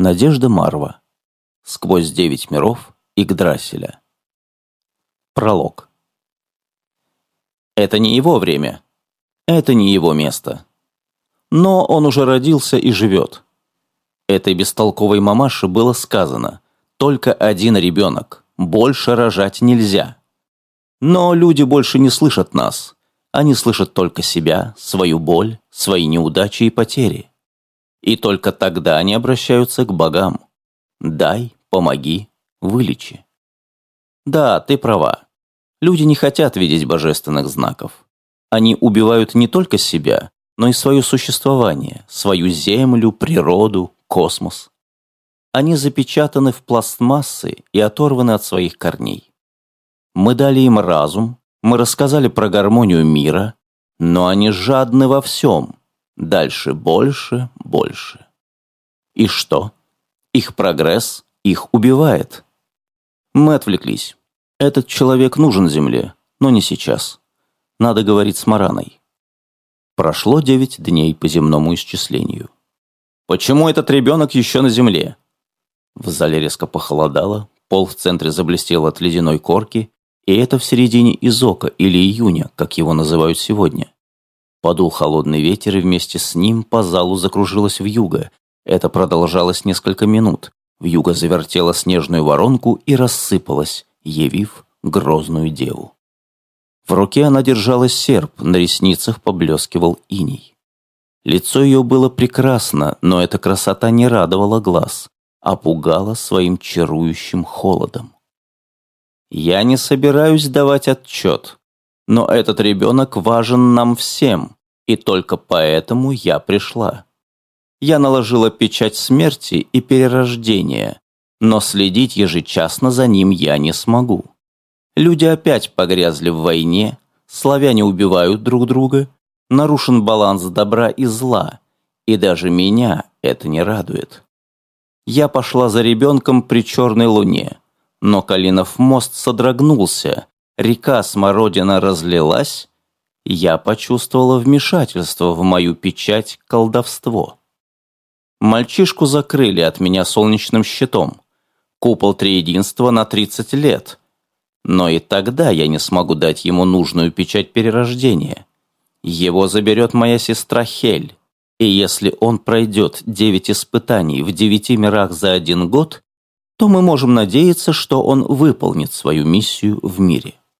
Надежда Марва. Сквозь девять миров Игдрасиля. Пролог. Это не его время. Это не его место. Но он уже родился и живет. Этой бестолковой мамаше было сказано «Только один ребенок, больше рожать нельзя». Но люди больше не слышат нас. Они слышат только себя, свою боль, свои неудачи и потери. И только тогда они обращаются к богам. Дай, помоги, вылечи. Да, ты права. Люди не хотят видеть божественных знаков. Они убивают не только себя, но и свое существование, свою землю, природу, космос. Они запечатаны в пластмассы и оторваны от своих корней. Мы дали им разум, мы рассказали про гармонию мира, но они жадны во всем, Дальше больше, больше. И что? Их прогресс их убивает. Мы отвлеклись. Этот человек нужен Земле, но не сейчас. Надо говорить с Мараной. Прошло девять дней по земному исчислению. Почему этот ребенок еще на Земле? В зале резко похолодало, пол в центре заблестел от ледяной корки, и это в середине изока или июня, как его называют сегодня. Подул холодный ветер, и вместе с ним по залу закружилась вьюга. Это продолжалось несколько минут. Вьюга завертела снежную воронку и рассыпалась, явив грозную деву. В руке она держала серп, на ресницах поблескивал иней. Лицо ее было прекрасно, но эта красота не радовала глаз, а пугала своим чарующим холодом. «Я не собираюсь давать отчет», но этот ребенок важен нам всем, и только поэтому я пришла. Я наложила печать смерти и перерождения, но следить ежечасно за ним я не смогу. Люди опять погрязли в войне, славяне убивают друг друга, нарушен баланс добра и зла, и даже меня это не радует. Я пошла за ребенком при черной луне, но Калинов мост содрогнулся, река Смородина разлилась, я почувствовала вмешательство в мою печать колдовство. Мальчишку закрыли от меня солнечным щитом. Купол триединства на 30 лет. Но и тогда я не смогу дать ему нужную печать перерождения. Его заберет моя сестра Хель. И если он пройдет девять испытаний в девяти мирах за один год, то мы можем надеяться, что он выполнит свою миссию в мире.